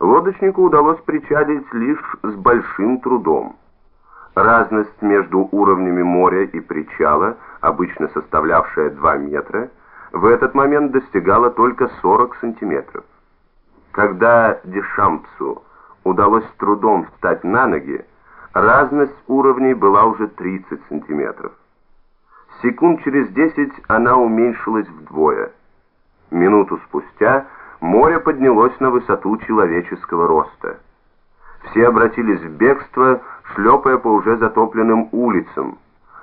лодочнику удалось причалить лишь с большим трудом. Разность между уровнями моря и причала, обычно составлявшая 2 метра, в этот момент достигала только 40 сантиметров. Когда Дешампсу удалось с трудом встать на ноги, разность уровней была уже 30 сантиметров. Секунд через 10 она уменьшилась вдвое. Минуту спустя море поднялось на высоту человеческого роста. Все обратились в бегство, шлепая по уже затопленным улицам.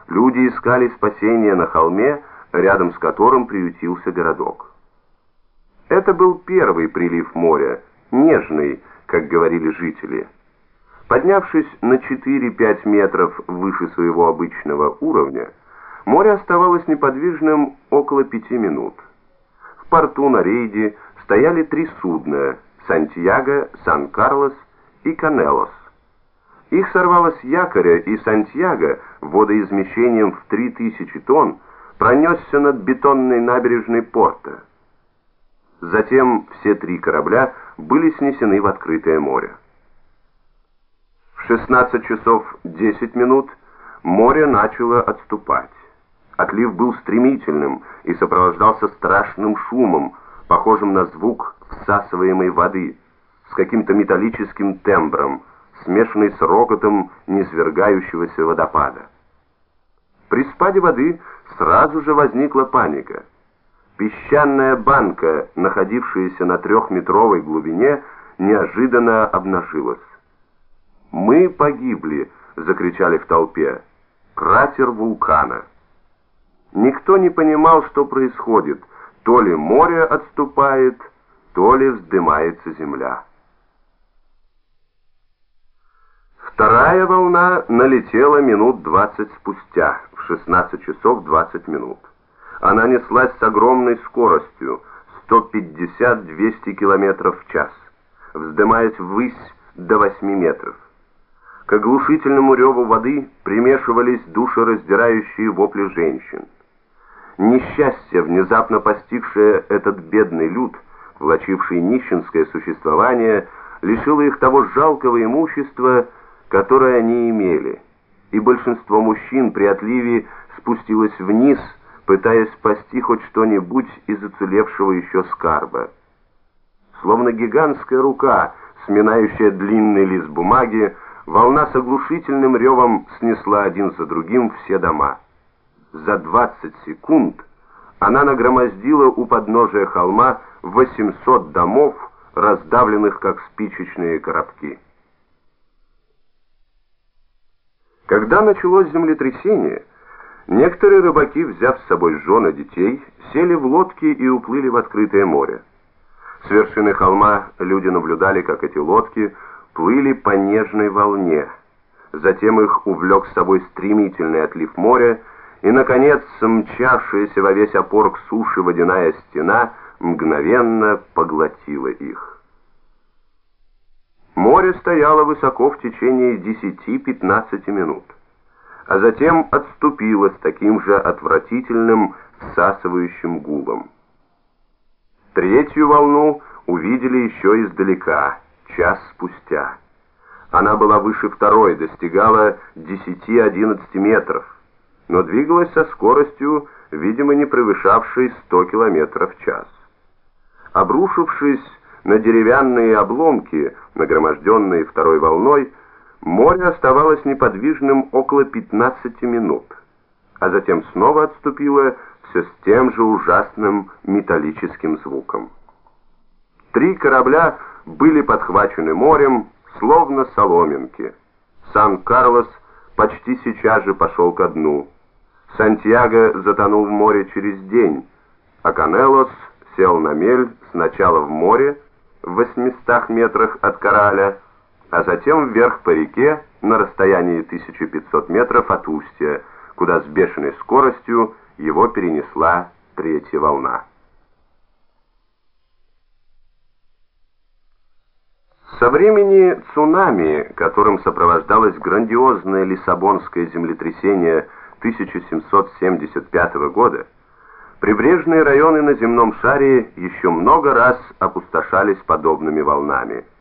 Люди искали спасения на холме, рядом с которым приютился городок. Это был первый прилив моря, нежный, как говорили жители. Поднявшись на 4-5 метров выше своего обычного уровня, море оставалось неподвижным около пяти минут. В порту на рейде стояли три судна «Сантьяго», «Сан-Карлос» и «Канелос». Их сорвало с якоря, и «Сантьяго» водоизмещением в 3000 тонн пронесся над бетонной набережной порта. Затем все три корабля были снесены в открытое море. В 16 часов 10 минут море начало отступать. Отлив был стремительным и сопровождался страшным шумом, похожим на звук всасываемой воды, с каким-то металлическим тембром, смешанный с рокотом низвергающегося водопада. При спаде воды сразу же возникла паника. Песчаная банка, находившаяся на трехметровой глубине, неожиданно обнажилась. «Мы погибли!» — закричали в толпе. «Кратер вулкана!» Никто не понимал, что происходит. То ли море отступает, то ли вздымается земля. Вторая волна налетела минут двадцать спустя, в 16 часов 20 минут. Она неслась с огромной скоростью, 150-200 км в час, вздымаясь ввысь до 8 метров. К оглушительному реву воды примешивались душераздирающие вопли женщин. Несчастье, внезапно постигшее этот бедный люд, влачивший нищенское существование, лишило их того жалкого имущества, которое они имели, и большинство мужчин при отливе спустилось вниз, пытаясь спасти хоть что-нибудь из уцелевшего еще скарба. Словно гигантская рука, сминающая длинный лист бумаги, волна с оглушительным ревом снесла один за другим все дома за 20 секунд она нагромоздила у подножия холма 800 домов, раздавленных как спичечные коробки. Когда началось землетрясение, некоторые рыбаки, взяв с собой жен и детей, сели в лодки и уплыли в открытое море. С вершины холма люди наблюдали, как эти лодки плыли по нежной волне. Затем их увлек с собой стремительный отлив моря, и, наконец, мчавшаяся во весь опор к суше водяная стена мгновенно поглотила их. Море стояло высоко в течение 10-15 минут, а затем отступило с таким же отвратительным всасывающим гулом. Третью волну увидели еще издалека, час спустя. Она была выше второй, достигала 10-11 метров но двигалась со скоростью, видимо, не превышавшей 100 км в час. Обрушившись на деревянные обломки, нагроможденные второй волной, море оставалось неподвижным около 15 минут, а затем снова отступило все с тем же ужасным металлическим звуком. Три корабля были подхвачены морем, словно соломинки. Сан-Карлос почти сейчас же пошел ко дну. Сантьяго затонул в море через день, а Канелос сел на мель сначала в море в 800 метрах от Кораля, а затем вверх по реке на расстоянии 1500 метров от устья, куда с бешеной скоростью его перенесла третья волна. Со времени цунами, которым сопровождалось грандиозное лиссабонское землетрясение 1775 года, прибрежные районы на земном шаре еще много раз опустошались подобными волнами –